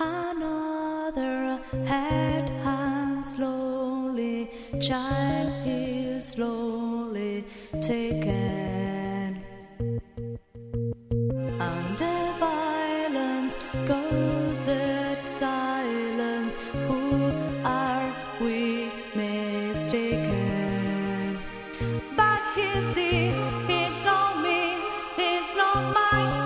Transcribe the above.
Another head hung slowly, child is slowly taken. Under violence goes at silence. Who are we mistaken? But you see, it's not me, it's not mine.